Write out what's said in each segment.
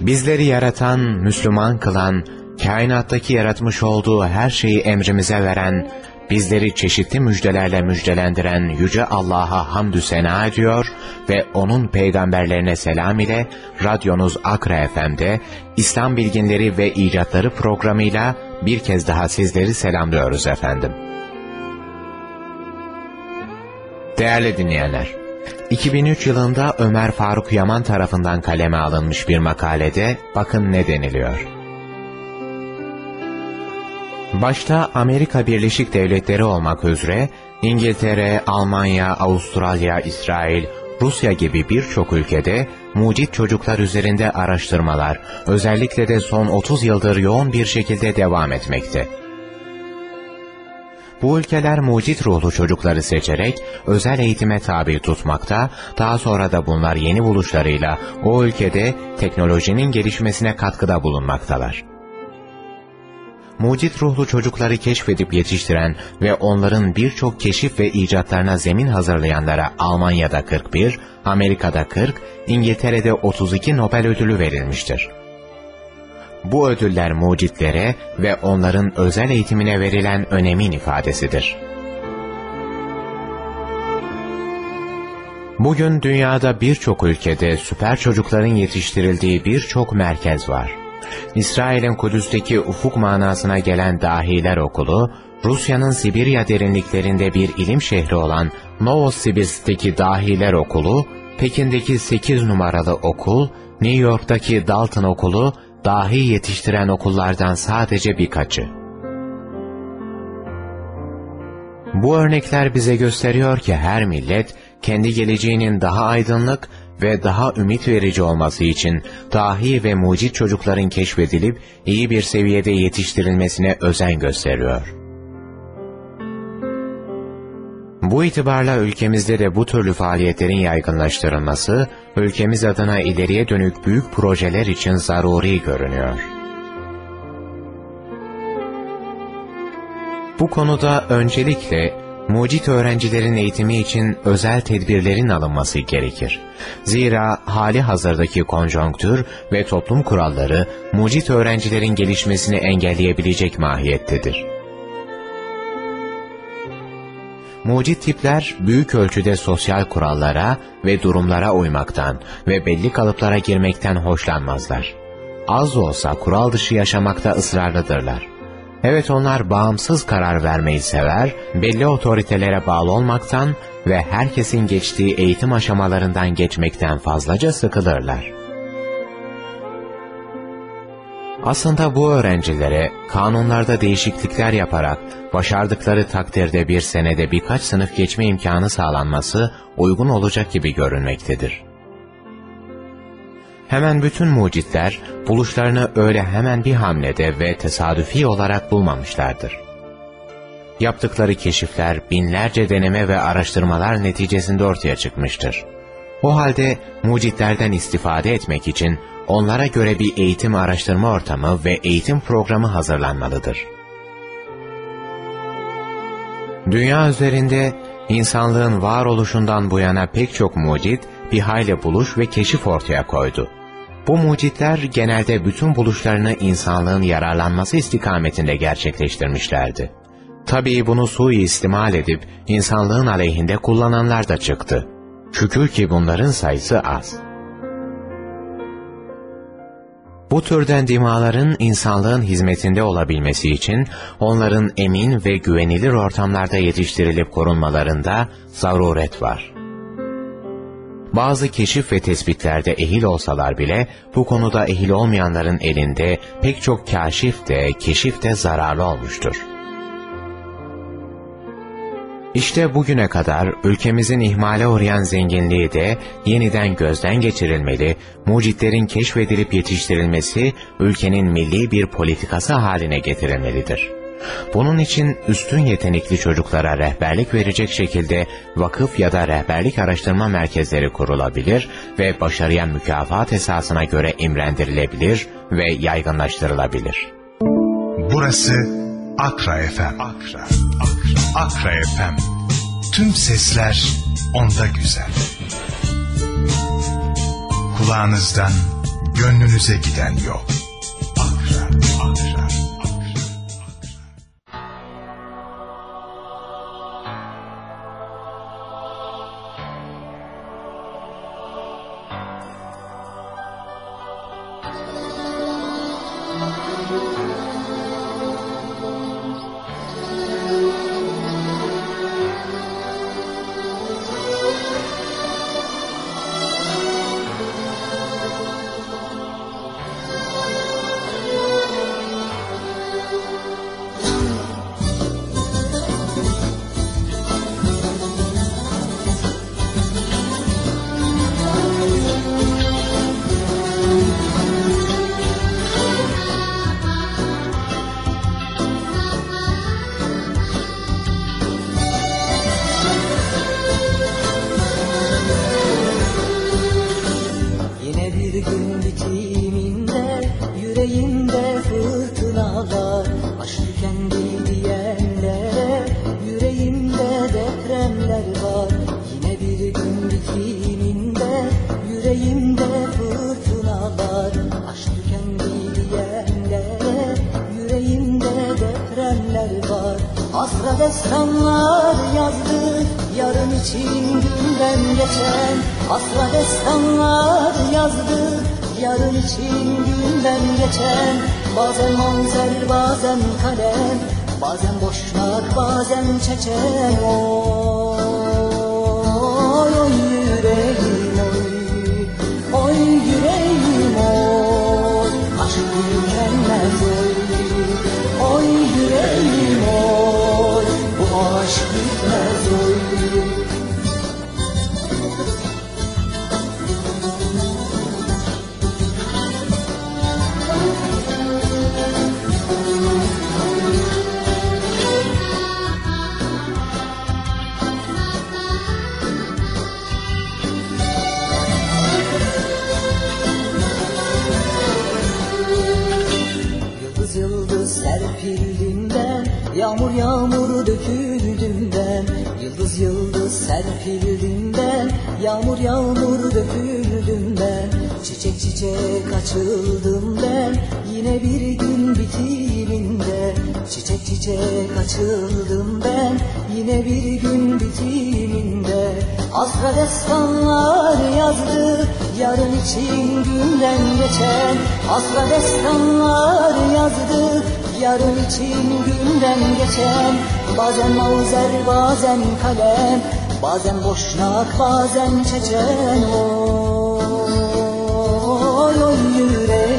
Bizleri yaratan, Müslüman kılan, kainattaki yaratmış olduğu her şeyi emrimize veren, bizleri çeşitli müjdelerle müjdelendiren Yüce Allah'a hamdü sena ediyor ve O'nun peygamberlerine selam ile radyonuz Akra FM'de İslam Bilginleri ve İcatları programıyla bir kez daha sizleri selamlıyoruz efendim. Değerli dinleyenler, 2003 yılında Ömer Faruk Yaman tarafından kaleme alınmış bir makalede bakın ne deniliyor. Başta Amerika Birleşik Devletleri olmak üzere İngiltere, Almanya, Avustralya, İsrail, Rusya gibi birçok ülkede mucit çocuklar üzerinde araştırmalar özellikle de son 30 yıldır yoğun bir şekilde devam etmekte. Bu ülkeler mucit ruhlu çocukları seçerek özel eğitime tabi tutmakta, daha sonra da bunlar yeni buluşlarıyla o ülkede teknolojinin gelişmesine katkıda bulunmaktalar. Mucit ruhlu çocukları keşfedip yetiştiren ve onların birçok keşif ve icatlarına zemin hazırlayanlara Almanya'da 41, Amerika'da 40, İngiltere'de 32 Nobel ödülü verilmiştir. Bu ödüller mucitlere ve onların özel eğitimine verilen önemin ifadesidir. Bugün dünyada birçok ülkede süper çocukların yetiştirildiği birçok merkez var. İsrail'in Kudüs'teki ufuk manasına gelen Dahiler Okulu, Rusya'nın Sibirya derinliklerinde bir ilim şehri olan Novosibirsk'teki Dahiler Okulu, Pekin'deki 8 numaralı okul, New York'taki Dalton Okulu, dahi yetiştiren okullardan sadece birkaçı. Bu örnekler bize gösteriyor ki her millet, kendi geleceğinin daha aydınlık ve daha ümit verici olması için dahi ve mucit çocukların keşfedilip iyi bir seviyede yetiştirilmesine özen gösteriyor. Bu itibarla ülkemizde de bu türlü faaliyetlerin yaygınlaştırılması, ülkemiz adına ileriye dönük büyük projeler için zaruri görünüyor. Bu konuda öncelikle mucit öğrencilerin eğitimi için özel tedbirlerin alınması gerekir. Zira hali hazırdaki konjonktür ve toplum kuralları mucit öğrencilerin gelişmesini engelleyebilecek mahiyettedir. Mucit tipler büyük ölçüde sosyal kurallara ve durumlara uymaktan ve belli kalıplara girmekten hoşlanmazlar. Az olsa kural dışı yaşamakta ısrarlıdırlar. Evet onlar bağımsız karar vermeyi sever, belli otoritelere bağlı olmaktan ve herkesin geçtiği eğitim aşamalarından geçmekten fazlaca sıkılırlar. Aslında bu öğrencilere kanunlarda değişiklikler yaparak başardıkları takdirde bir senede birkaç sınıf geçme imkanı sağlanması uygun olacak gibi görünmektedir. Hemen bütün mucitler buluşlarını öyle hemen bir hamlede ve tesadüfi olarak bulmamışlardır. Yaptıkları keşifler binlerce deneme ve araştırmalar neticesinde ortaya çıkmıştır. O halde mucitlerden istifade etmek için onlara göre bir eğitim araştırma ortamı ve eğitim programı hazırlanmalıdır. Dünya üzerinde insanlığın varoluşundan bu yana pek çok mucit bir hayli buluş ve keşif ortaya koydu. Bu mucitler genelde bütün buluşlarını insanlığın yararlanması istikametinde gerçekleştirmişlerdi. Tabii bunu suistimal edip insanlığın aleyhinde kullananlar da çıktı. Şükür ki bunların sayısı az. Bu türden dimaların insanlığın hizmetinde olabilmesi için onların emin ve güvenilir ortamlarda yetiştirilip korunmalarında zaruret var. Bazı keşif ve tespitlerde ehil olsalar bile bu konuda ehil olmayanların elinde pek çok kaşif de keşif de zararlı olmuştur. İşte bugüne kadar ülkemizin ihmale uğrayan zenginliği de yeniden gözden geçirilmeli, mucitlerin keşfedilip yetiştirilmesi ülkenin milli bir politikası haline getirilmelidir. Bunun için üstün yetenekli çocuklara rehberlik verecek şekilde vakıf ya da rehberlik araştırma merkezleri kurulabilir ve başarıya mükafat esasına göre imrendirilebilir ve yaygınlaştırılabilir. Burası Akra FM. Akra, Akra, Akra FM. Tüm sesler onda güzel. Kulağınızdan gönlünüze giden yol. Akra, Akra. Kalem Bazen boşnak bazen çeçen Oy oy yüreğim serpildiğinden Yağmur yağmur döküldüğünden Çiçek çiçek açıldım ben Yine bir gün bitiminde Çiçek çiçek açıldım ben Yine bir gün bitiminde. Asra destanlar yazdı Yarın için günden geçen. Asra destanlar yazdı Yarın için günden geçen. Bazen mavzer bazen kalem Bazen boşnak bazen çeçen. Oy oy yüreğim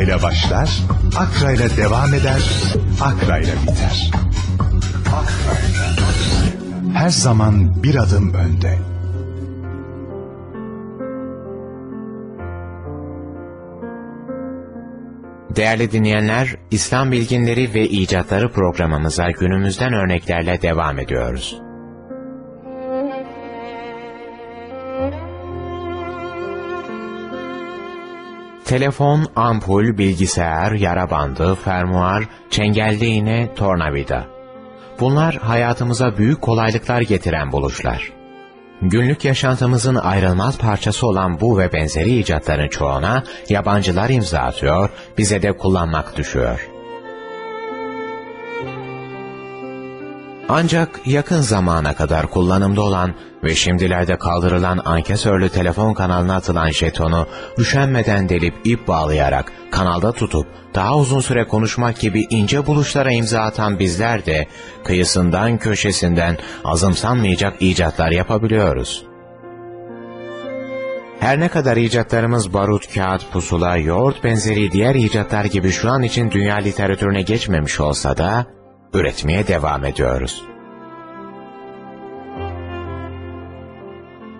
Akra ile başlar, Akra ile devam eder, Akra ile biter. Her zaman bir adım önde. Değerli dinleyenler, İslam Bilginleri ve İcatları programımıza günümüzden örneklerle devam ediyoruz. Telefon, ampul, bilgisayar, yara bandı, fermuar, çengelli iğne, tornavida. Bunlar hayatımıza büyük kolaylıklar getiren buluşlar. Günlük yaşantımızın ayrılmaz parçası olan bu ve benzeri icatların çoğuna yabancılar imza atıyor, bize de kullanmak düşüyor. Ancak yakın zamana kadar kullanımda olan ve şimdilerde kaldırılan ankesörlü telefon kanalına atılan jetonu üşenmeden delip ip bağlayarak kanalda tutup daha uzun süre konuşmak gibi ince buluşlara imza atan bizler de kıyısından köşesinden azımsanmayacak icatlar yapabiliyoruz. Her ne kadar icatlarımız barut, kağıt, pusula, yoğurt benzeri diğer icatlar gibi şu an için dünya literatürüne geçmemiş olsa da üretmeye devam ediyoruz.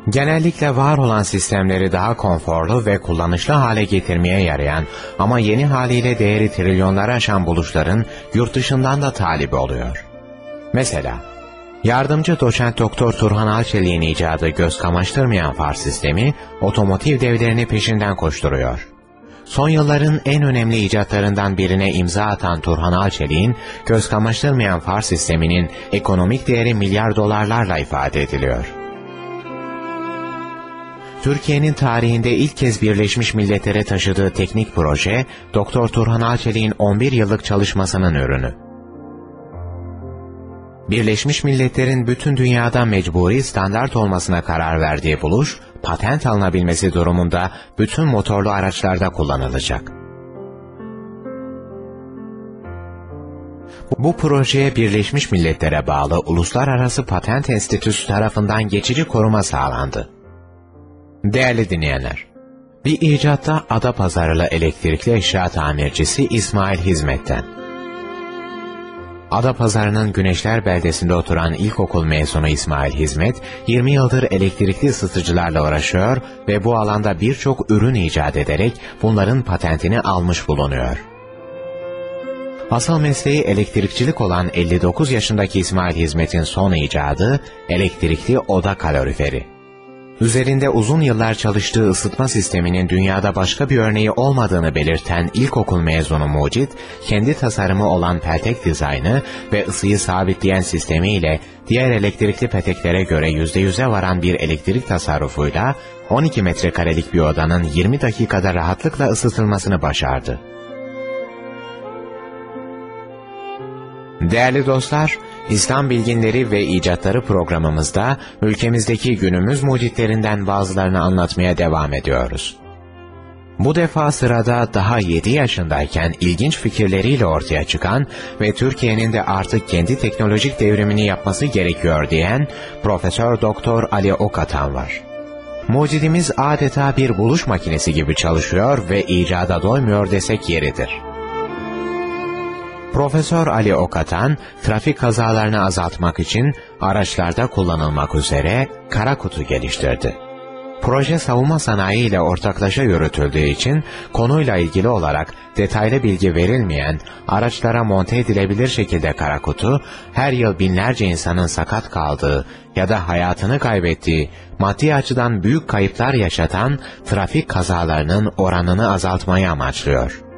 Genellikle var olan sistemleri daha konforlu ve kullanışlı hale getirmeye yarayan ama yeni haliyle değeri trilyonları aşan buluşların yurt dışından da talibi oluyor. Mesela, yardımcı doçent doktor Turhan Alçeli'nin icadı göz kamaştırmayan far sistemi, otomotiv devlerini peşinden koşturuyor. Son yılların en önemli icatlarından birine imza atan Turhan Alçelik'in göz kamaştırmayan far sisteminin ekonomik değeri milyar dolarlarla ifade ediliyor. Türkiye'nin tarihinde ilk kez Birleşmiş Milletler'e taşıdığı teknik proje, Doktor Turhan Alçelik'in 11 yıllık çalışmasının ürünü. Birleşmiş Milletler'in bütün dünyada mecburi standart olmasına karar verdiği buluş, patent alınabilmesi durumunda bütün motorlu araçlarda kullanılacak. Bu projeye Birleşmiş Milletler'e bağlı Uluslararası Patent Enstitüsü tarafından geçici koruma sağlandı. Değerli dinleyenler, bir icatta Adapazarılı elektrikli eşya tamircisi İsmail Hizmet'ten. Adapazarı'nın Güneşler beldesinde oturan ilkokul mezunu İsmail Hizmet, 20 yıldır elektrikli ısıtıcılarla uğraşıyor ve bu alanda birçok ürün icat ederek bunların patentini almış bulunuyor. Asıl mesleği elektrikçilik olan 59 yaşındaki İsmail Hizmet'in son icadı elektrikli oda kaloriferi. Üzerinde uzun yıllar çalıştığı ısıtma sisteminin dünyada başka bir örneği olmadığını belirten ilkokul mezunu Mucit, kendi tasarımı olan peltek dizaynı ve ısıyı sabitleyen sistemiyle diğer elektrikli peteklere göre %100'e varan bir elektrik tasarrufuyla 12 metrekarelik bir odanın 20 dakikada rahatlıkla ısıtılmasını başardı. Değerli dostlar, İslam Bilginleri ve İcatları programımızda ülkemizdeki günümüz mucitlerinden bazılarını anlatmaya devam ediyoruz. Bu defa sırada daha 7 yaşındayken ilginç fikirleriyle ortaya çıkan ve Türkiye'nin de artık kendi teknolojik devrimini yapması gerekiyor diyen Profesör Doktor Ali Okatan var. Mucidimiz adeta bir buluş makinesi gibi çalışıyor ve icada doymuyor desek yeridir. Profesör Ali Okatan, trafik kazalarını azaltmak için araçlarda kullanılmak üzere kara kutu geliştirdi. Proje savunma sanayi ile ortaklaşa yürütüldüğü için konuyla ilgili olarak detaylı bilgi verilmeyen araçlara monte edilebilir şekilde kara kutu, her yıl binlerce insanın sakat kaldığı ya da hayatını kaybettiği, maddi açıdan büyük kayıplar yaşatan trafik kazalarının oranını azaltmayı amaçlıyor.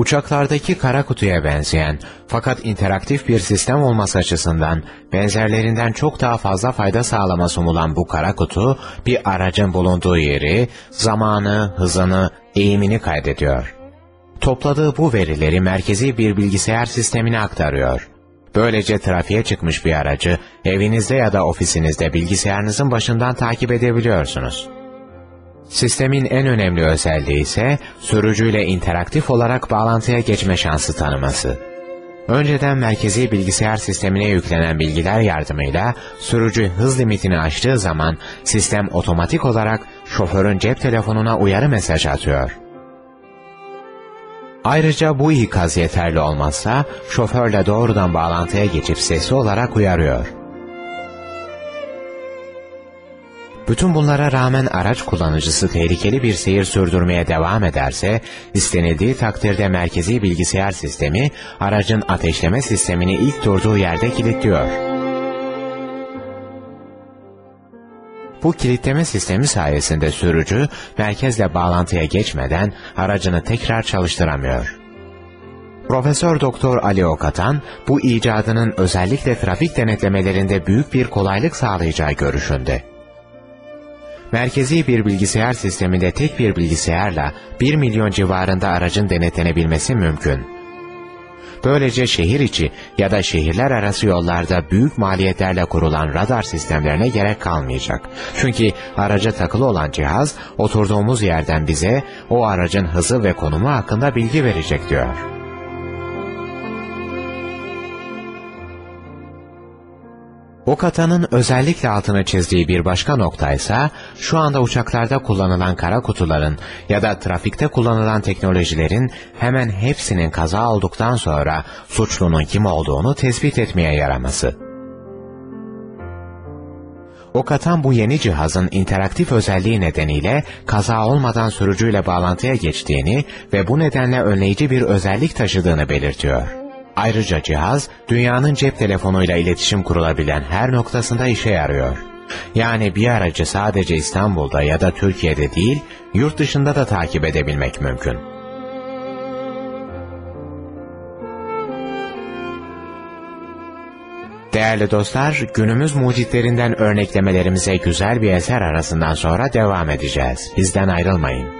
Uçaklardaki kara kutuya benzeyen fakat interaktif bir sistem olması açısından benzerlerinden çok daha fazla fayda sağlaması umulan bu kara kutu bir aracın bulunduğu yeri, zamanı, hızını, eğimini kaydediyor. Topladığı bu verileri merkezi bir bilgisayar sistemine aktarıyor. Böylece trafiğe çıkmış bir aracı evinizde ya da ofisinizde bilgisayarınızın başından takip edebiliyorsunuz. Sistemin en önemli özelliği ise sürücüyle interaktif olarak bağlantıya geçme şansı tanıması. Önceden merkezi bilgisayar sistemine yüklenen bilgiler yardımıyla sürücü hız limitini aştığı zaman sistem otomatik olarak şoförün cep telefonuna uyarı mesaj atıyor. Ayrıca bu ikaz yeterli olmazsa şoförle doğrudan bağlantıya geçip sesli olarak uyarıyor. Bütün bunlara rağmen araç kullanıcısı tehlikeli bir seyir sürdürmeye devam ederse, istenildiği takdirde merkezi bilgisayar sistemi, aracın ateşleme sistemini ilk durduğu yerde kilitliyor. Bu kilitleme sistemi sayesinde sürücü, merkezle bağlantıya geçmeden aracını tekrar çalıştıramıyor. Profesör Doktor Ali Okatan, bu icadının özellikle trafik denetlemelerinde büyük bir kolaylık sağlayacağı görüşünde. Merkezi bir bilgisayar sisteminde tek bir bilgisayarla 1 milyon civarında aracın denetlenebilmesi mümkün. Böylece şehir içi ya da şehirler arası yollarda büyük maliyetlerle kurulan radar sistemlerine gerek kalmayacak. Çünkü araca takılı olan cihaz oturduğumuz yerden bize o aracın hızı ve konumu hakkında bilgi verecek diyor. Okata'nın özellikle altını çizdiği bir başka nokta ise şu anda uçaklarda kullanılan kara kutuların ya da trafikte kullanılan teknolojilerin hemen hepsinin kaza olduktan sonra suçlunun kim olduğunu tespit etmeye yaraması. Okatan bu yeni cihazın interaktif özelliği nedeniyle kaza olmadan sürücüyle bağlantıya geçtiğini ve bu nedenle önleyici bir özellik taşıdığını belirtiyor. Ayrıca cihaz, dünyanın cep telefonuyla iletişim kurulabilen her noktasında işe yarıyor. Yani bir aracı sadece İstanbul'da ya da Türkiye'de değil, yurt dışında da takip edebilmek mümkün. Değerli dostlar, günümüz mucitlerinden örneklemelerimize güzel bir eser arasından sonra devam edeceğiz. Bizden ayrılmayın.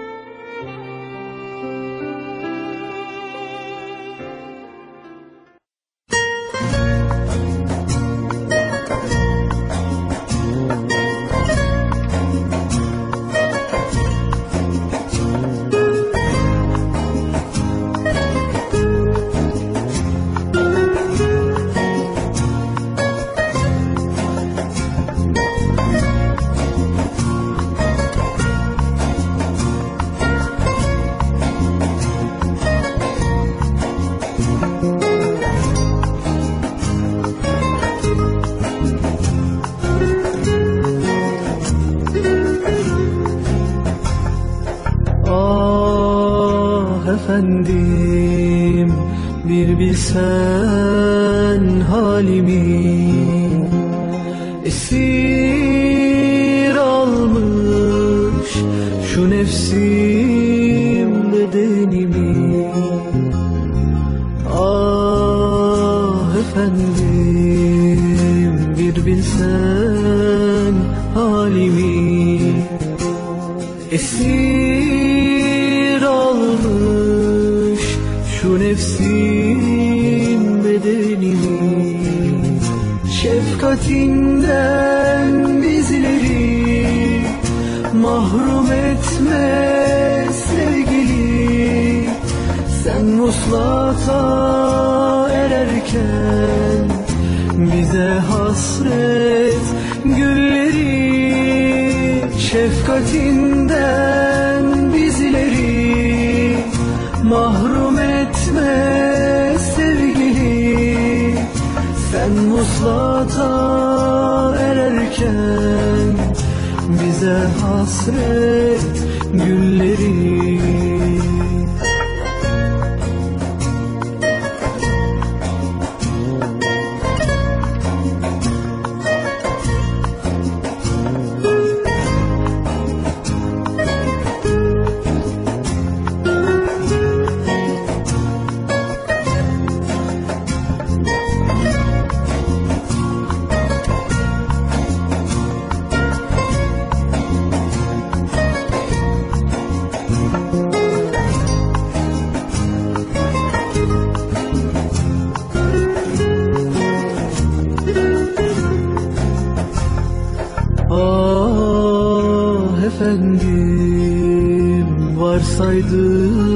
Efendim varsaydım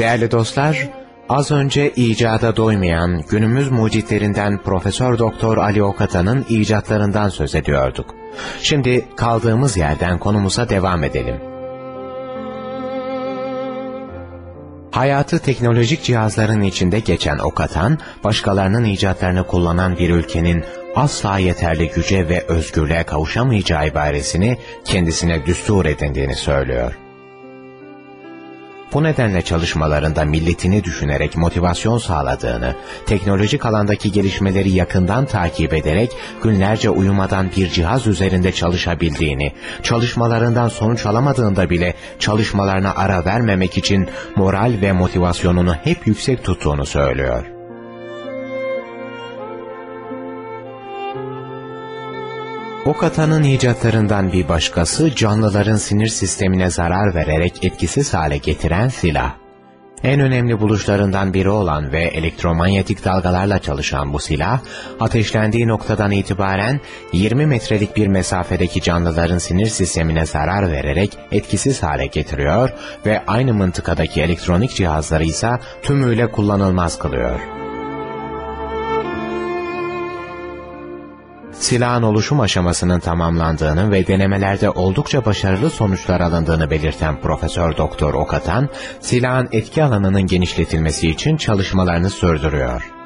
Değerli dostlar, az önce icada doymayan günümüz mucitlerinden Profesör Doktor Ali Okata'nın icatlarından söz ediyorduk. Şimdi kaldığımız yerden konumuza devam edelim. Hayatı teknolojik cihazların içinde geçen Okatan, başkalarının icatlarını kullanan bir ülkenin asla yeterli güce ve özgürlüğe kavuşamayacağı ibaresini kendisine düstur edindiğini söylüyor. Bu nedenle çalışmalarında milletini düşünerek motivasyon sağladığını, teknolojik alandaki gelişmeleri yakından takip ederek günlerce uyumadan bir cihaz üzerinde çalışabildiğini, çalışmalarından sonuç alamadığında bile çalışmalarına ara vermemek için moral ve motivasyonunu hep yüksek tuttuğunu söylüyor. Okata'nın icatlarından bir başkası canlıların sinir sistemine zarar vererek etkisiz hale getiren silah. En önemli buluşlarından biri olan ve elektromanyetik dalgalarla çalışan bu silah, ateşlendiği noktadan itibaren 20 metrelik bir mesafedeki canlıların sinir sistemine zarar vererek etkisiz hale getiriyor ve aynı mıntıkadaki elektronik cihazları ise tümüyle kullanılmaz kılıyor. Silahın oluşum aşamasının tamamlandığını ve denemelerde oldukça başarılı sonuçlar alındığını belirten Profesör Doktor Okatan, silahın etki alanının genişletilmesi için çalışmalarını sürdürüyor.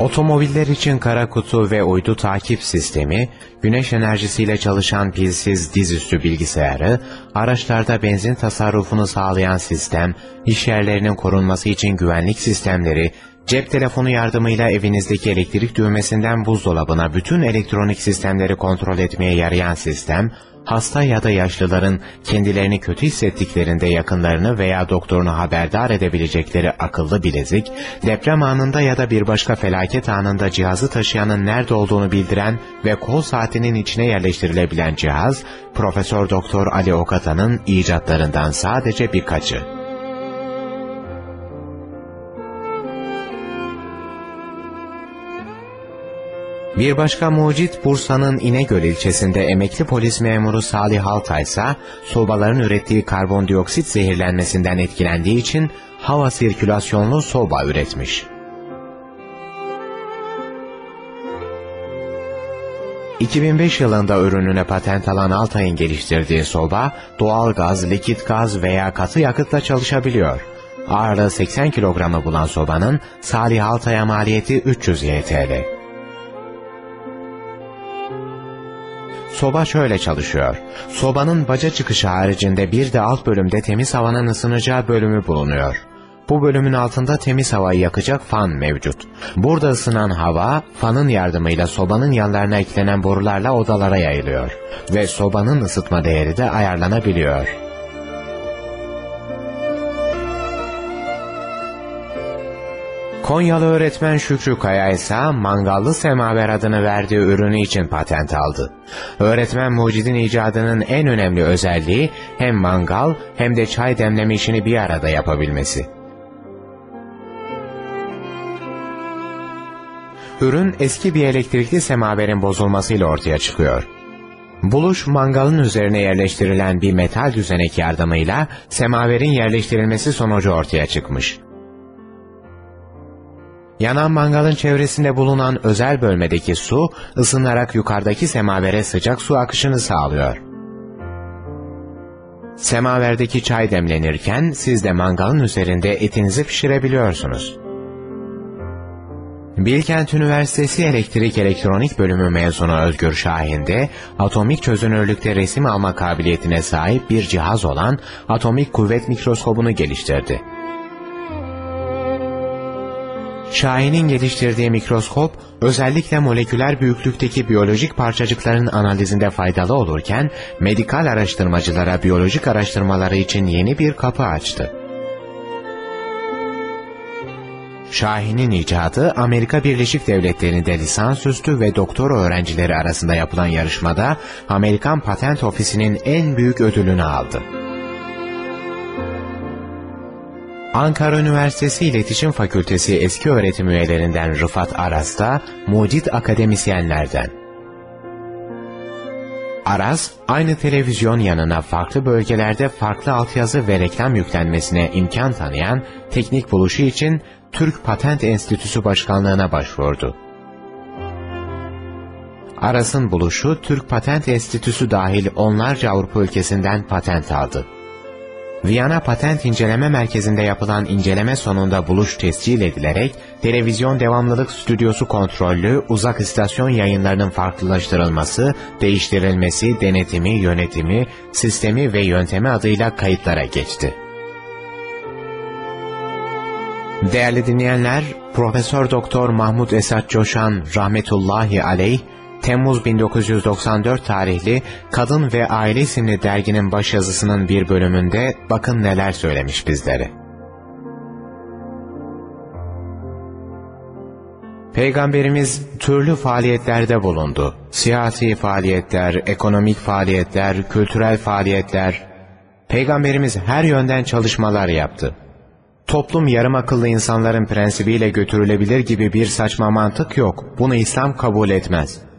Otomobiller için kara kutu ve uydu takip sistemi, güneş enerjisiyle çalışan pilsiz dizüstü bilgisayarı, araçlarda benzin tasarrufunu sağlayan sistem, iş yerlerinin korunması için güvenlik sistemleri, Cep telefonu yardımıyla evinizdeki elektrik düğmesinden buzdolabına bütün elektronik sistemleri kontrol etmeye yarayan sistem, hasta ya da yaşlıların kendilerini kötü hissettiklerinde yakınlarını veya doktorunu haberdar edebilecekleri akıllı bilezik, deprem anında ya da bir başka felaket anında cihazı taşıyanın nerede olduğunu bildiren ve kol saatinin içine yerleştirilebilen cihaz, Profesör Doktor Ali Okata'nın icatlarından sadece birkaçı. Bir başka mucit Bursa'nın İnegöl ilçesinde emekli polis memuru Salih Altay ise sobaların ürettiği karbondioksit zehirlenmesinden etkilendiği için hava sirkülasyonlu soba üretmiş. ...2005 yılında ürününe patent alan Altay'ın geliştirdiği soba... ...doğal gaz, likit gaz veya katı yakıtla çalışabiliyor. Ağırlığı 80 kilogramı bulan sobanın... ...Salih Altay'a maliyeti 300 YTL. Soba şöyle çalışıyor. Sobanın baca çıkışı haricinde bir de alt bölümde temiz havanın ısınacağı bölümü bulunuyor. Bu bölümün altında temiz havayı yakacak fan mevcut. Burada ısınan hava, fanın yardımıyla sobanın yanlarına eklenen borularla odalara yayılıyor. Ve sobanın ısıtma değeri de ayarlanabiliyor. Konyalı öğretmen Şükrü Kaya ise mangallı semaver adını verdiği ürünü için patent aldı. Öğretmen Mucid'in icadının en önemli özelliği hem mangal hem de çay demleme işini bir arada yapabilmesi. Ürün eski bir elektrikli semaverin bozulmasıyla ortaya çıkıyor. Buluş mangalın üzerine yerleştirilen bir metal düzenek yardımıyla semaverin yerleştirilmesi sonucu ortaya çıkmış. Yanan mangalın çevresinde bulunan özel bölmedeki su ısınarak yukarıdaki semavere sıcak su akışını sağlıyor. Semaverdeki çay demlenirken siz de mangalın üzerinde etinizi pişirebiliyorsunuz. Bilkent Üniversitesi Elektrik Elektronik Bölümü mezunu Özgür Şahin de atomik çözünürlükte resim alma kabiliyetine sahip bir cihaz olan atomik kuvvet mikroskobunu geliştirdi. Şahin'in geliştirdiği mikroskop özellikle moleküler büyüklükteki biyolojik parçacıkların analizinde faydalı olurken medikal araştırmacılara biyolojik araştırmaları için yeni bir kapı açtı. Şahin'in icadı Amerika Birleşik Devletleri'nde lisansüstü ve doktor öğrencileri arasında yapılan yarışmada Amerikan Patent Ofisi'nin en büyük ödülünü aldı. Ankara Üniversitesi İletişim Fakültesi eski öğretim üyelerinden Rıfat Aras da mucit akademisyenlerden. Aras, aynı televizyon yanına farklı bölgelerde farklı altyazı ve reklam yüklenmesine imkan tanıyan teknik buluşu için Türk Patent Enstitüsü Başkanlığına başvurdu. Aras'ın buluşu Türk Patent Enstitüsü dahil onlarca Avrupa ülkesinden patent aldı. Viyana Patent İnceleme Merkezi'nde yapılan inceleme sonunda buluş tescil edilerek, televizyon devamlılık stüdyosu kontrollü uzak istasyon yayınlarının farklılaştırılması, değiştirilmesi, denetimi, yönetimi, sistemi ve yöntemi adıyla kayıtlara geçti. Değerli dinleyenler, Profesör Doktor Mahmut Esat Coşan rahmetullahi aleyh Temmuz 1994 tarihli Kadın ve Aile isimli derginin başyazısının bir bölümünde bakın neler söylemiş bizlere. Peygamberimiz türlü faaliyetlerde bulundu. Siyasi faaliyetler, ekonomik faaliyetler, kültürel faaliyetler. Peygamberimiz her yönden çalışmalar yaptı. Toplum yarım akıllı insanların prensibiyle götürülebilir gibi bir saçma mantık yok. Bunu İslam kabul etmez.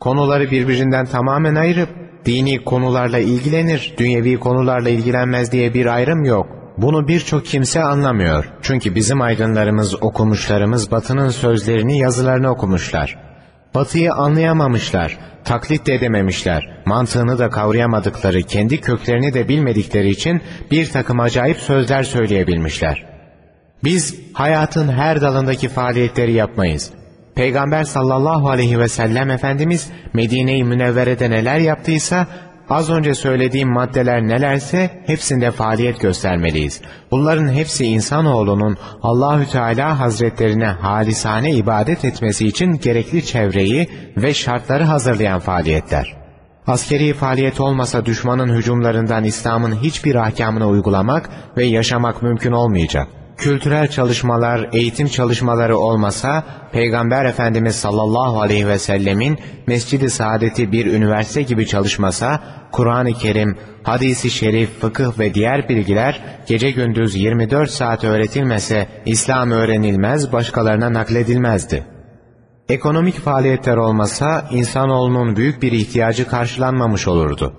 Konuları birbirinden tamamen ayırıp dini konularla ilgilenir, dünyevi konularla ilgilenmez diye bir ayrım yok. Bunu birçok kimse anlamıyor. Çünkü bizim aydınlarımız, okumuşlarımız Batı'nın sözlerini, yazılarını okumuşlar. Batı'yı anlayamamışlar, taklit de edememişler, mantığını da kavrayamadıkları, kendi köklerini de bilmedikleri için bir takım acayip sözler söyleyebilmişler. Biz hayatın her dalındaki faaliyetleri yapmayız. Peygamber sallallahu aleyhi ve sellem Efendimiz Medine-i Münevvere'de neler yaptıysa az önce söylediğim maddeler nelerse hepsinde faaliyet göstermeliyiz. Bunların hepsi insanoğlunun Allahü Teala Hazretlerine halisane ibadet etmesi için gerekli çevreyi ve şartları hazırlayan faaliyetler. Askeri faaliyet olmasa düşmanın hücumlarından İslam'ın hiçbir ahkamını uygulamak ve yaşamak mümkün olmayacak kültürel çalışmalar, eğitim çalışmaları olmasa Peygamber Efendimiz sallallahu aleyhi ve sellemin Mescid-i Saadet'i bir üniversite gibi çalışmasa, Kur'an-ı Kerim, hadisi şerif, fıkıh ve diğer bilgiler gece gündüz 24 saat öğretilmese İslam öğrenilmez, başkalarına nakledilmezdi. Ekonomik faaliyetler olmasa insanoğlunun büyük bir ihtiyacı karşılanmamış olurdu.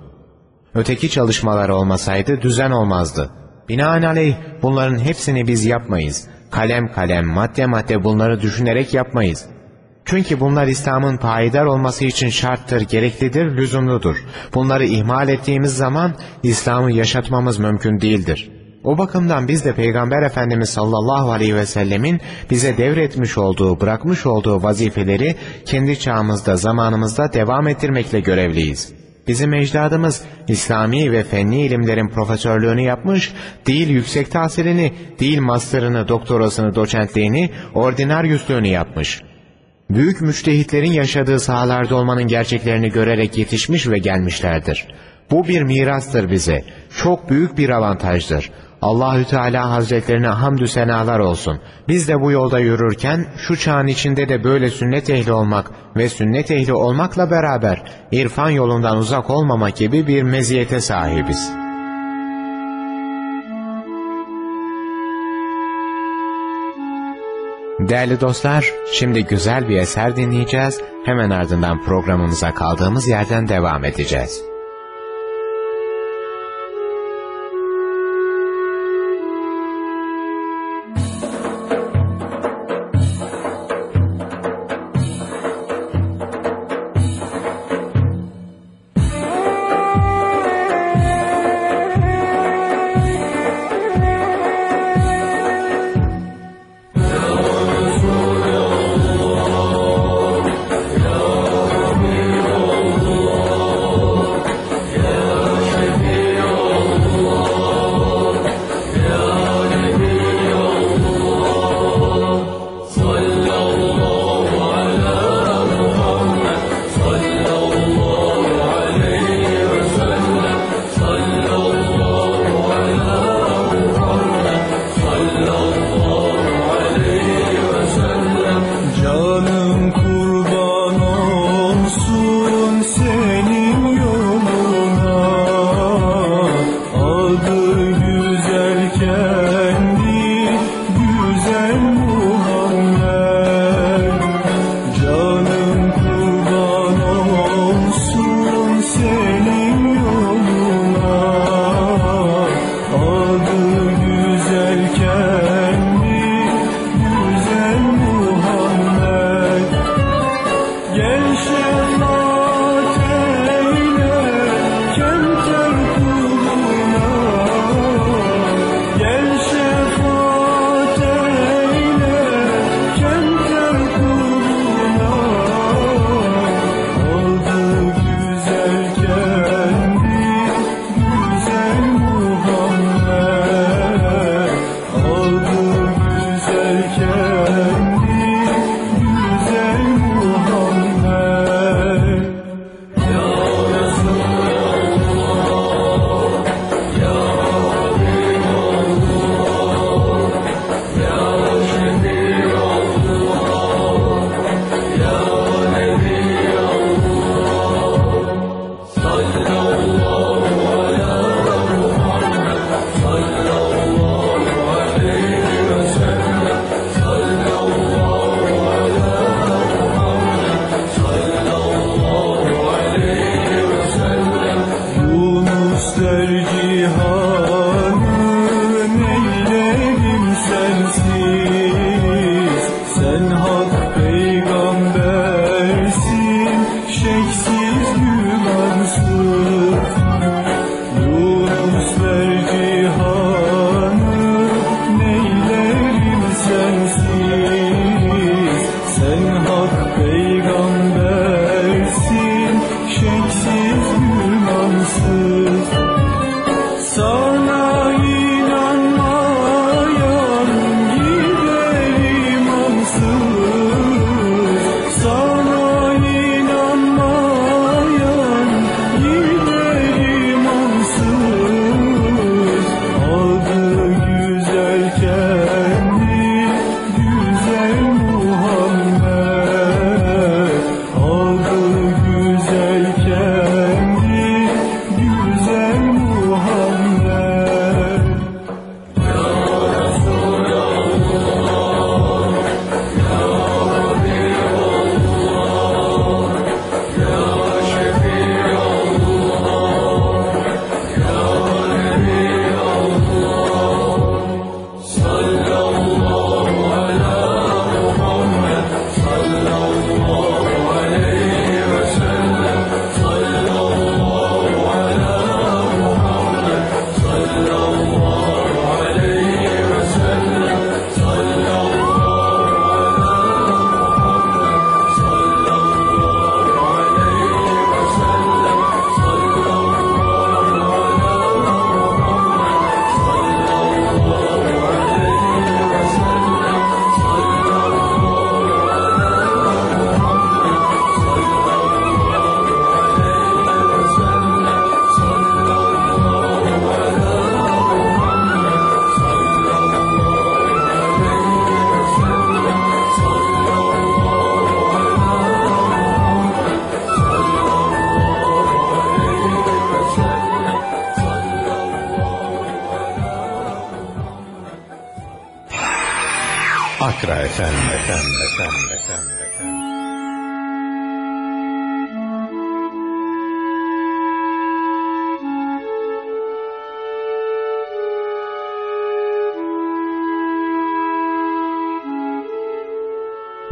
Öteki çalışmalar olmasaydı düzen olmazdı. Binaenaleyh bunların hepsini biz yapmayız. Kalem kalem, madde madde bunları düşünerek yapmayız. Çünkü bunlar İslam'ın payidar olması için şarttır, gereklidir, lüzumludur. Bunları ihmal ettiğimiz zaman İslam'ı yaşatmamız mümkün değildir. O bakımdan biz de Peygamber Efendimiz sallallahu aleyhi ve sellemin bize devretmiş olduğu, bırakmış olduğu vazifeleri kendi çağımızda, zamanımızda devam ettirmekle görevliyiz. Bizim ecdadımız İslami ve fenni ilimlerin profesörlüğünü yapmış, değil yüksek tahsilini, değil master'ını, doktorasını, doçentliğini, ordinaryüslüğünü yapmış. Büyük müçtehitlerin yaşadığı sahalarda olmanın gerçeklerini görerek yetişmiş ve gelmişlerdir. Bu bir mirastır bize, çok büyük bir avantajdır. Allahü Teala Hazretlerine hamdü senalar olsun. Biz de bu yolda yürürken şu çağın içinde de böyle sünnet ehli olmak ve sünnet ehli olmakla beraber irfan yolundan uzak olmamak gibi bir meziyete sahibiz. Değerli dostlar, şimdi güzel bir eser dinleyeceğiz. Hemen ardından programımıza kaldığımız yerden devam edeceğiz.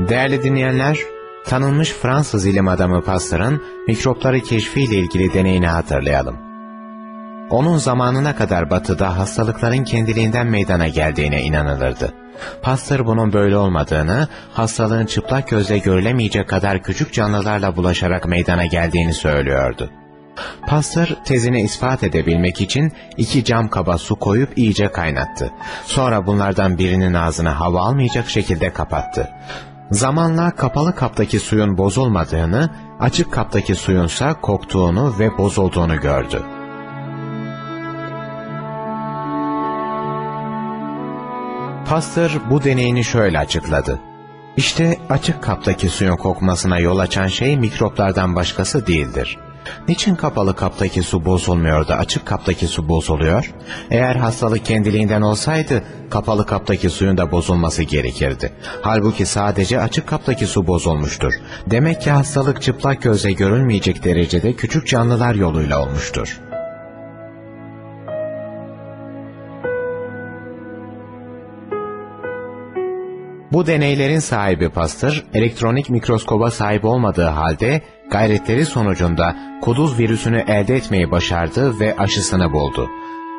Değerli dinleyenler, tanınmış Fransız ilim adamı Pasteur'ın mikropları keşfiyle ilgili deneyini hatırlayalım. Onun zamanına kadar batıda hastalıkların kendiliğinden meydana geldiğine inanılırdı. Pasteur bunun böyle olmadığını, hastalığın çıplak gözle görülemeyecek kadar küçük canlılarla bulaşarak meydana geldiğini söylüyordu. Pasteur tezini ispat edebilmek için iki cam kaba su koyup iyice kaynattı. Sonra bunlardan birinin ağzını hava almayacak şekilde kapattı. Zamanla kapalı kaptaki suyun bozulmadığını, açık kaptaki suyunsa koktuğunu ve bozulduğunu gördü. Pasteur bu deneyini şöyle açıkladı. İşte açık kaptaki suyun kokmasına yol açan şey mikroplardan başkası değildir. Niçin kapalı kaptaki su bozulmuyor da açık kaptaki su bozuluyor? Eğer hastalık kendiliğinden olsaydı kapalı kaptaki suyun da bozulması gerekirdi. Halbuki sadece açık kaptaki su bozulmuştur. Demek ki hastalık çıplak gözle görülmeyecek derecede küçük canlılar yoluyla olmuştur. Bu deneylerin sahibi Pasteur, elektronik mikroskoba sahip olmadığı halde gayretleri sonucunda kuduz virüsünü elde etmeyi başardı ve aşısını buldu.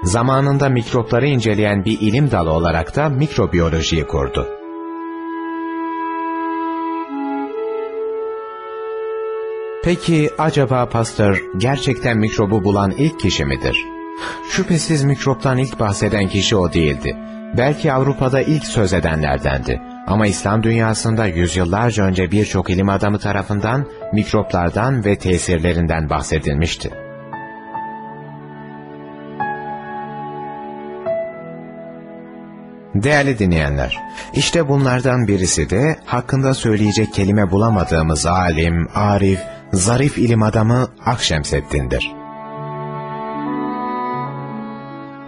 Zamanında mikropları inceleyen bir ilim dalı olarak da mikrobiyolojiyi kurdu. Peki acaba Pasteur gerçekten mikrobu bulan ilk kişi midir? Şüphesiz mikroptan ilk bahseden kişi o değildi. Belki Avrupa'da ilk söz edenlerdendi. Ama İslam dünyasında yüzyıllarca önce birçok ilim adamı tarafından mikroplardan ve tesirlerinden bahsedilmişti. Değerli dinleyenler, işte bunlardan birisi de hakkında söyleyecek kelime bulamadığımız alim, arif, zarif ilim adamı Akşemseddin'dir.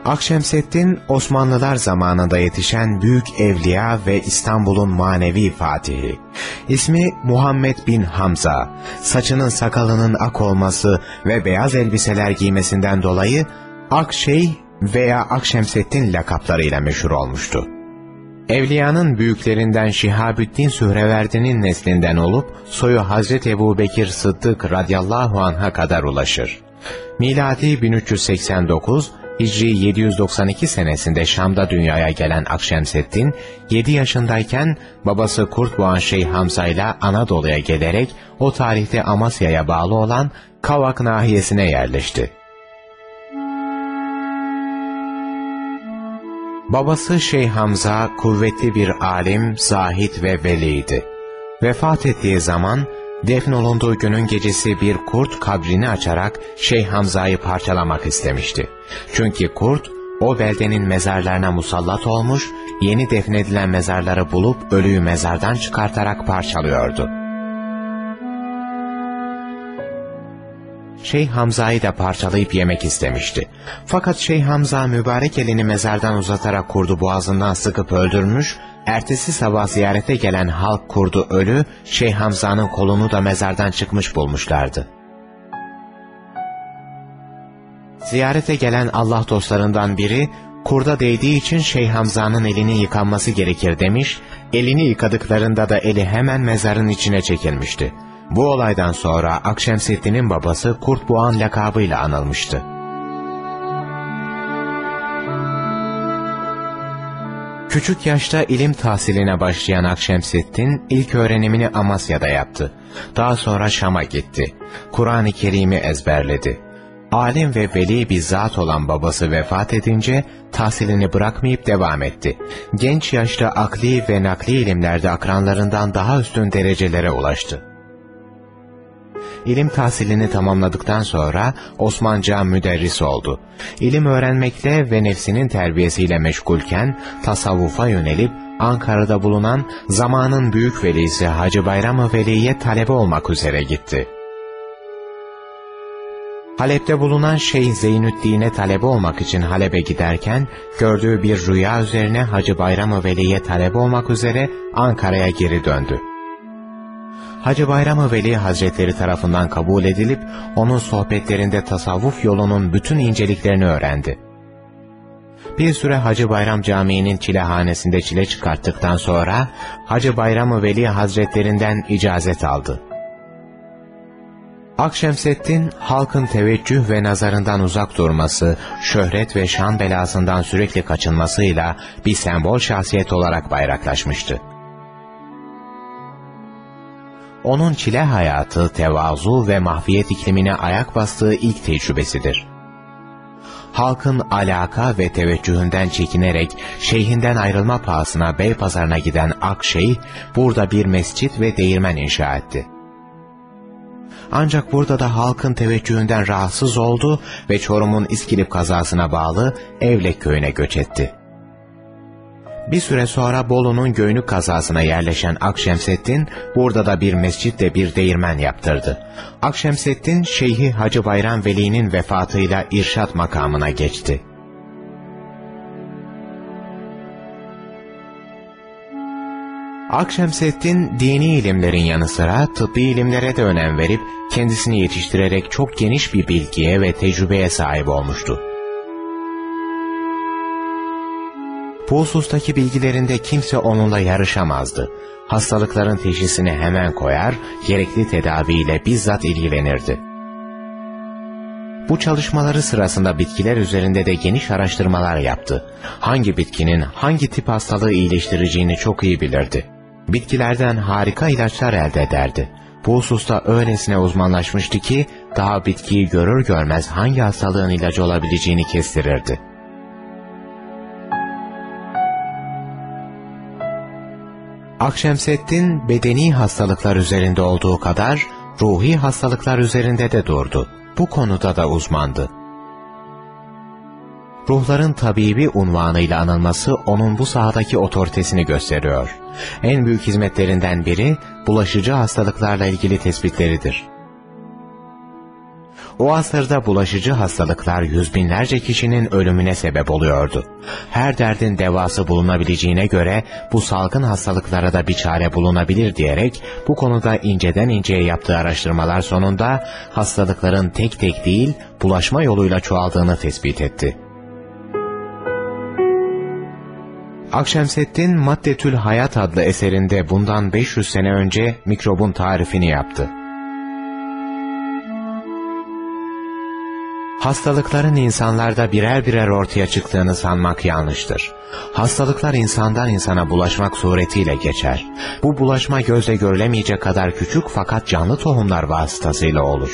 Akşemseddin, Osmanlılar zamanında yetişen büyük evliya ve İstanbul'un manevi fatihi. İsmi Muhammed bin Hamza, saçının sakalının ak olması ve beyaz elbiseler giymesinden dolayı Akşey veya Akşemseddin lakaplarıyla meşhur olmuştu. Evliyanın büyüklerinden Şihabüddin Sühreverdi'nin neslinden olup soyu Hazreti Ebu Bekir Sıddık radıyallahu anh'a kadar ulaşır. Miladi 1389, Hicri 792 senesinde Şam'da dünyaya gelen Akşemseddin, 7 yaşındayken babası Kurtboğan Şeyh Hamza ile Anadolu'ya gelerek o tarihte Amasya'ya bağlı olan Kavak nahiyesine yerleşti. Babası Şeyh Hamza kuvvetli bir alim, zahit ve veliydi. Vefat ettiği zaman defnolunduğu günün gecesi bir kurt kabrini açarak Şeyh Hamza'yı parçalamak istemişti. Çünkü kurt o beldenin mezarlarına musallat olmuş, yeni defnedilen mezarları bulup ölüyü mezardan çıkartarak parçalıyordu. Şeyh Hamza'yı da parçalayıp yemek istemişti. Fakat Şeyh Hamza mübarek elini mezardan uzatarak kurdu boğazından sıkıp öldürmüş, ertesi sabah ziyarete gelen halk kurdu ölü, Şeyh Hamza'nın kolunu da mezardan çıkmış bulmuşlardı. Ziyarete gelen Allah dostlarından biri, kurda değdiği için Şeyh Hamza'nın elinin yıkanması gerekir demiş, elini yıkadıklarında da eli hemen mezarın içine çekilmişti. Bu olaydan sonra Akşemseddin'in babası Kurt Boğan lakabıyla anılmıştı. Küçük yaşta ilim tahsiline başlayan Akşemseddin ilk öğrenimini Amasya'da yaptı. Daha sonra Şam'a gitti. Kur'an-ı Kerim'i ezberledi. Alim ve veli bir zat olan babası vefat edince tahsilini bırakmayıp devam etti. Genç yaşta akli ve nakli ilimlerde akranlarından daha üstün derecelere ulaştı. İlim tahsilini tamamladıktan sonra Osmanca müderris oldu. İlim öğrenmekle ve nefsinin terbiyesiyle meşgulken tasavvufa yönelip Ankara'da bulunan zamanın büyük velisi Hacı Bayram-ı Veli'ye talebe olmak üzere gitti. Halep'te bulunan Şeyh Zeynüddin'e talebe olmak için Halep'e giderken gördüğü bir rüya üzerine Hacı Bayram-ı Veli'ye talebe olmak üzere Ankara'ya geri döndü. Hacı Bayram-ı Veli Hazretleri tarafından kabul edilip onun sohbetlerinde tasavvuf yolunun bütün inceliklerini öğrendi. Bir süre Hacı Bayram Camii'nin çilehanesinde çile çıkarttıktan sonra Hacı Bayram-ı Veli Hazretlerinden icazet aldı. Akşemseddin halkın teveccüh ve nazarından uzak durması, şöhret ve şan belasından sürekli kaçınmasıyla bir sembol şahsiyet olarak bayraklaşmıştı. Onun çile hayatı, tevazu ve mahfiyet iklimine ayak bastığı ilk tecrübesidir. Halkın alaka ve teveccühünden çekinerek şeyhinden ayrılma pahasına Beypazarı'na giden Akşeyh, burada bir mescit ve değirmen inşa etti. Ancak burada da halkın teveccühünden rahatsız oldu ve Çorum'un İskilip kazasına bağlı Evlek köyüne göç etti. Bir süre sonra Bolu'nun Göynük kazasına yerleşen Akşemseddin, burada da bir mescitle bir değirmen yaptırdı. Akşemseddin, Şeyhi Hacı Bayram Veli'nin vefatıyla irşat makamına geçti. Akşemseddin dini ilimlerin yanı sıra tıbbi ilimlere de önem verip kendisini yetiştirerek çok geniş bir bilgiye ve tecrübeye sahip olmuştu. Bu husustaki bilgilerinde kimse onunla yarışamazdı. Hastalıkların teşhisini hemen koyar, gerekli tedaviyle bizzat ilgilenirdi. Bu çalışmaları sırasında bitkiler üzerinde de geniş araştırmalar yaptı. Hangi bitkinin hangi tip hastalığı iyileştireceğini çok iyi bilirdi. Bitkilerden harika ilaçlar elde ederdi. Bu hususta öylesine uzmanlaşmıştı ki daha bitkiyi görür görmez hangi hastalığın ilacı olabileceğini kestirirdi. Akşemseddin bedeni hastalıklar üzerinde olduğu kadar ruhi hastalıklar üzerinde de durdu. Bu konuda da uzmandı. Ruhların tabibi unvanıyla anılması onun bu sahadaki otoritesini gösteriyor. En büyük hizmetlerinden biri bulaşıcı hastalıklarla ilgili tespitleridir. O asırda bulaşıcı hastalıklar yüz binlerce kişinin ölümüne sebep oluyordu. Her derdin devası bulunabileceğine göre bu salgın hastalıklara da bir çare bulunabilir diyerek bu konuda inceden inceye yaptığı araştırmalar sonunda hastalıkların tek tek değil bulaşma yoluyla çoğaldığını tespit etti. Akşemseddin Maddetül Hayat adlı eserinde bundan 500 sene önce mikrobun tarifini yaptı. Hastalıkların insanlarda birer birer ortaya çıktığını sanmak yanlıştır. Hastalıklar insandan insana bulaşmak suretiyle geçer. Bu bulaşma gözle görülemeyecek kadar küçük fakat canlı tohumlar vasıtasıyla olur.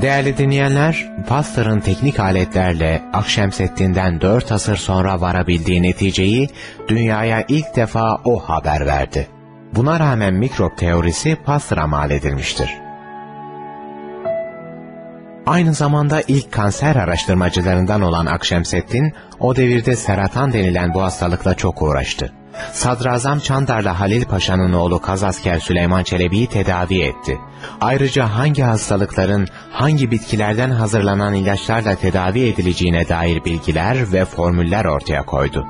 Değerli dinleyenler, Pasteur'ın teknik aletlerle Akşemseddin'den dört asır sonra varabildiği neticeyi dünyaya ilk defa o haber verdi. Buna rağmen mikrop teorisi Pasteur'a mal edilmiştir. Aynı zamanda ilk kanser araştırmacılarından olan Akşemseddin, o devirde seratan denilen bu hastalıkla çok uğraştı. Sadrazam Çandarlı Halil Paşa'nın oğlu Kazasker Süleyman Çelebi'yi tedavi etti. Ayrıca hangi hastalıkların hangi bitkilerden hazırlanan ilaçlarla tedavi edileceğine dair bilgiler ve formüller ortaya koydu.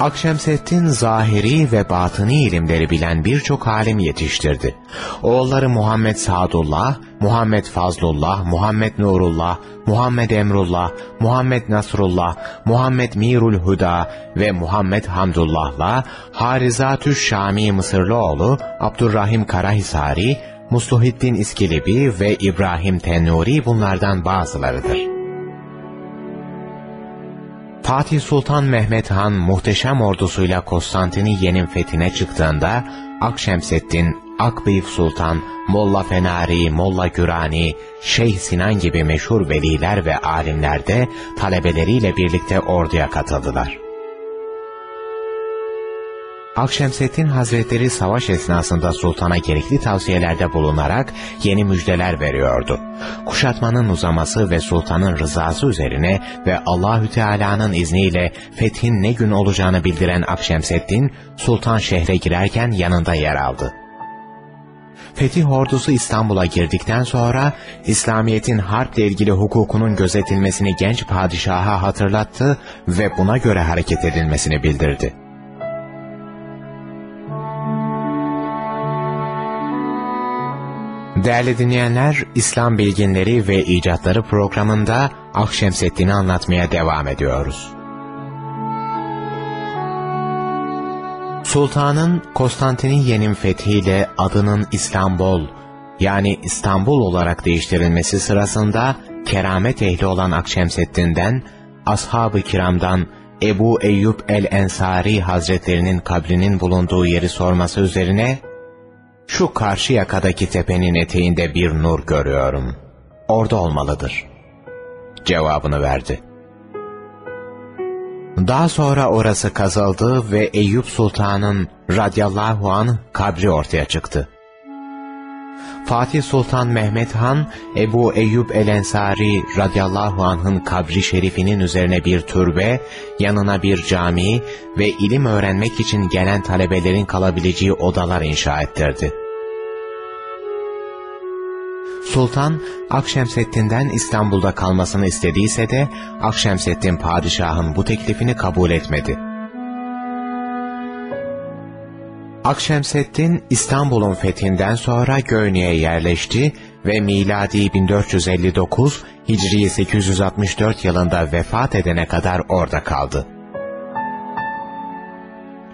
Akşemseddin zahiri ve batıni ilimleri bilen birçok alim yetiştirdi. Oğulları Muhammed Sadullah, Muhammed Fazlullah, Muhammed Nurullah, Muhammed Emrullah, Muhammed Nasrullah, Muhammed Mirul Huda ve Muhammed Hamdullah'la Harizatü Şami Mısırlıoğlu, Abdurrahim Karahisari, Musluhiddin İskilibi ve İbrahim Tennuri bunlardan bazılarıdır. Fatih Sultan Mehmet Han muhteşem ordusuyla Konstantiniye'nin fethine çıktığında Akşemseddin, Akbeyif Sultan, Molla Fenari, Molla Gürani, Şeyh Sinan gibi meşhur veliler ve alimler de talebeleriyle birlikte orduya katıldılar. Akşemseddin Hazretleri savaş esnasında sultana gerekli tavsiyelerde bulunarak yeni müjdeler veriyordu. Kuşatmanın uzaması ve sultanın rızası üzerine ve Allahü Teala'nın izniyle fethin ne gün olacağını bildiren Akşemseddin, sultan şehre girerken yanında yer aldı. Fetih ordusu İstanbul'a girdikten sonra İslamiyet'in harple ilgili hukukunun gözetilmesini genç padişaha hatırlattı ve buna göre hareket edilmesini bildirdi. Değerli dinleyenler, İslam Bilginleri ve İcatları programında Akşemseddin'i anlatmaya devam ediyoruz. Sultanın Konstantiniyye'nin fethiyle adının İstanbul yani İstanbul olarak değiştirilmesi sırasında keramet ehli olan Akşemseddin'den, ashab-ı kiramdan Ebu Eyyub el-Ensari hazretlerinin kabrinin bulunduğu yeri sorması üzerine, şu karşı yakadaki tepenin eteğinde bir nur görüyorum. Orada olmalıdır. Cevabını verdi. Daha sonra orası kazıldı ve Eyüp Sultan'ın radıyallahu anh kabri ortaya çıktı. Fatih Sultan Mehmet Han, Ebu Eyyub el-Ensari radıyallahu anh'ın kabri şerifinin üzerine bir türbe, yanına bir cami ve ilim öğrenmek için gelen talebelerin kalabileceği odalar inşa ettirdi. Sultan, Akşemseddin'den İstanbul'da kalmasını istediyse de, Akşemseddin padişahın bu teklifini kabul etmedi. Akşemseddin İstanbul'un fethinden sonra Göynü'ye yerleşti ve miladi 1459, Hicri 864 yılında vefat edene kadar orada kaldı.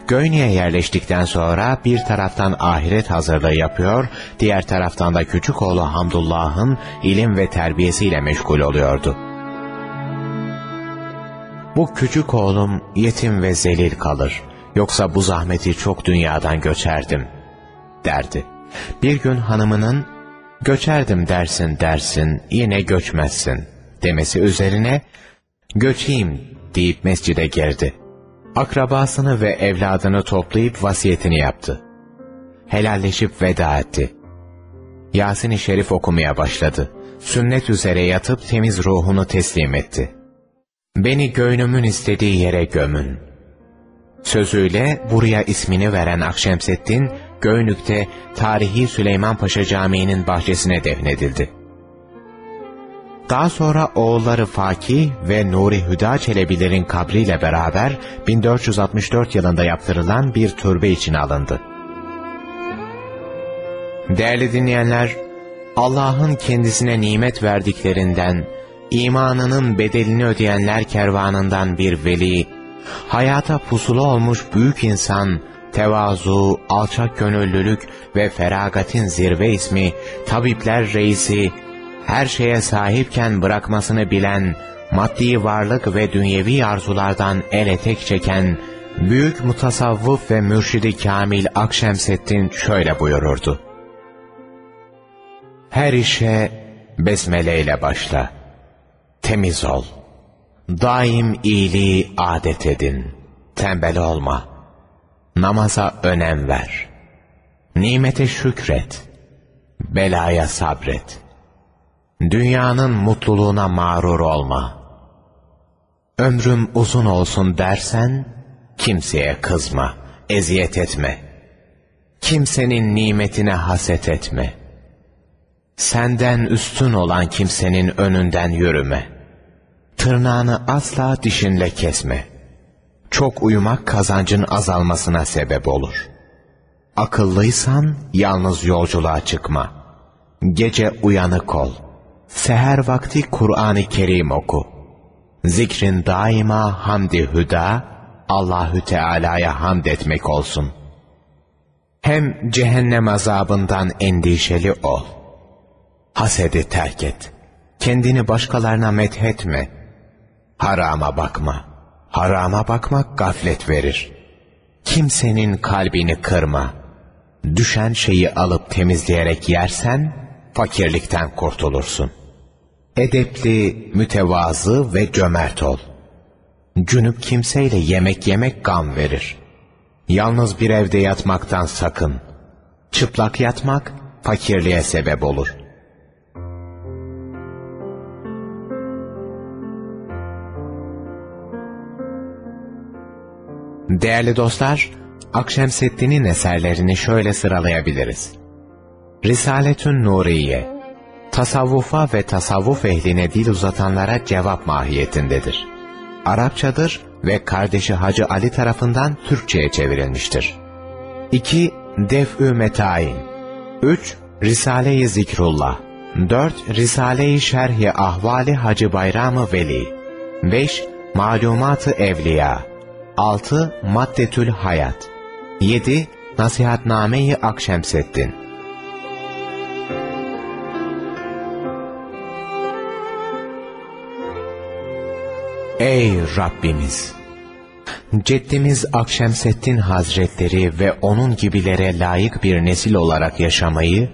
Göynü'ye yerleştikten sonra bir taraftan ahiret hazırlığı yapıyor, diğer taraftan da küçük oğlu Hamdullah'ın ilim ve terbiyesiyle meşgul oluyordu. Bu küçük oğlum yetim ve zelil kalır. Yoksa bu zahmeti çok dünyadan göçerdim, derdi. Bir gün hanımının, göçerdim dersin dersin, yine göçmezsin, demesi üzerine, göçeyim deyip mescide girdi. Akrabasını ve evladını toplayıp vasiyetini yaptı. Helalleşip veda etti. Yasin-i Şerif okumaya başladı. Sünnet üzere yatıp temiz ruhunu teslim etti. Beni göynümün istediği yere gömün. Sözüyle buraya ismini veren Akşemseddin, Göynük'te tarihi Süleyman Paşa Camii'nin bahçesine defnedildi. Daha sonra oğulları Fakih ve Nuri Hüda Çelebilerin kabriyle beraber 1464 yılında yaptırılan bir türbe için alındı. Değerli dinleyenler, Allah'ın kendisine nimet verdiklerinden, imanının bedelini ödeyenler kervanından bir veli, hayata pusulu olmuş büyük insan, tevazu, alçak gönüllülük ve feragatin zirve ismi, tabipler reisi, her şeye sahipken bırakmasını bilen, maddi varlık ve dünyevi arzulardan el etek çeken, büyük mutasavvıf ve mürşidi Kamil Akşemseddin şöyle buyururdu. Her işe besmele ile başla. Temiz ol. Daim iyiliği adet edin. Tembel olma. Namaza önem ver. Nimete şükret. Belaya sabret. Dünyanın mutluluğuna mağrur olma. Ömrüm uzun olsun dersen, kimseye kızma, eziyet etme. Kimsenin nimetine haset etme. Senden üstün olan kimsenin önünden yürüme. Tırnağını asla dişinle kesme. Çok uyumak kazancın azalmasına sebep olur. Akıllıysan yalnız yolculuğa çıkma. Gece uyanık ol.'' Seher vakti Kur'an-ı Kerim oku. Zikrin daima hamdi hüda, Allahü Teala'ya hamd etmek olsun. Hem cehennem azabından endişeli ol. Hasedi terk et. Kendini başkalarına methetme. Harama bakma. Harama bakmak gaflet verir. Kimsenin kalbini kırma. Düşen şeyi alıp temizleyerek yersen, fakirlikten kurtulursun. Edepli, mütevazı ve cömert ol. Cünüp kimseyle yemek yemek gam verir. Yalnız bir evde yatmaktan sakın. Çıplak yatmak fakirliğe sebep olur. Değerli dostlar, Akşemseddin'in eserlerini şöyle sıralayabiliriz. Risaletün Nuriye, tasavvufa ve tasavvuf ehline dil uzatanlara cevap mahiyetindedir. Arapçadır ve kardeşi Hacı Ali tarafından Türkçe'ye çevrilmiştir. 2. Def-ü Metain 3. Risale-i Zikrullah 4. Risale-i Şerhi Ahvali Hacı Bayramı Veli 5. Malumat-ı Evliya 6. Maddetül Hayat 7. Nasihatname-i Akşemseddin Ey Rabbimiz! Ceddimiz Akşemseddin Hazretleri ve onun gibilere layık bir nesil olarak yaşamayı,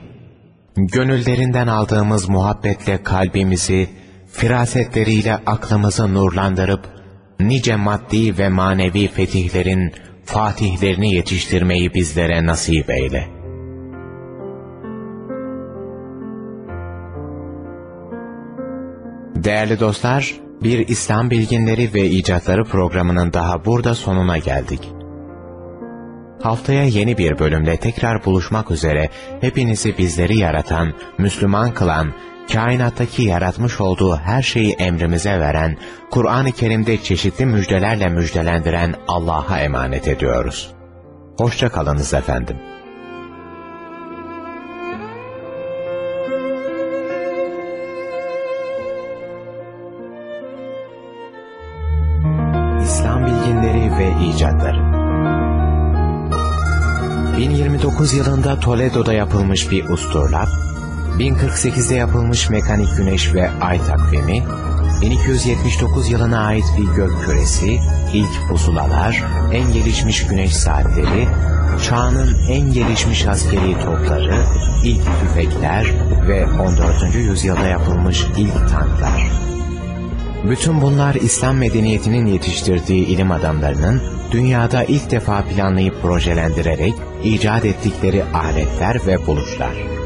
gönüllerinden aldığımız muhabbetle kalbimizi, firasetleriyle aklımızı nurlandırıp, nice maddi ve manevi fetihlerin fatihlerini yetiştirmeyi bizlere nasip eyle. Değerli dostlar, bir İslam Bilginleri ve İcatları programının daha burada sonuna geldik. Haftaya yeni bir bölümde tekrar buluşmak üzere hepinizi bizleri yaratan, Müslüman kılan, kainattaki yaratmış olduğu her şeyi emrimize veren, Kur'an-ı Kerim'de çeşitli müjdelerle müjdelendiren Allah'a emanet ediyoruz. Hoşça kalınız efendim. İslam Bilginleri ve İcatları 1029 yılında Toledo'da yapılmış bir usturlap, 1048'de yapılmış mekanik güneş ve ay takvimi, 1279 yılına ait bir gök küresi, ilk pusulalar, en gelişmiş güneş saatleri, çağının en gelişmiş askeri topları, ilk tüfekler ve 14. yüzyılda yapılmış ilk tanklar. Bütün bunlar İslam medeniyetinin yetiştirdiği ilim adamlarının dünyada ilk defa planlayıp projelendirerek icat ettikleri aletler ve buluşlar.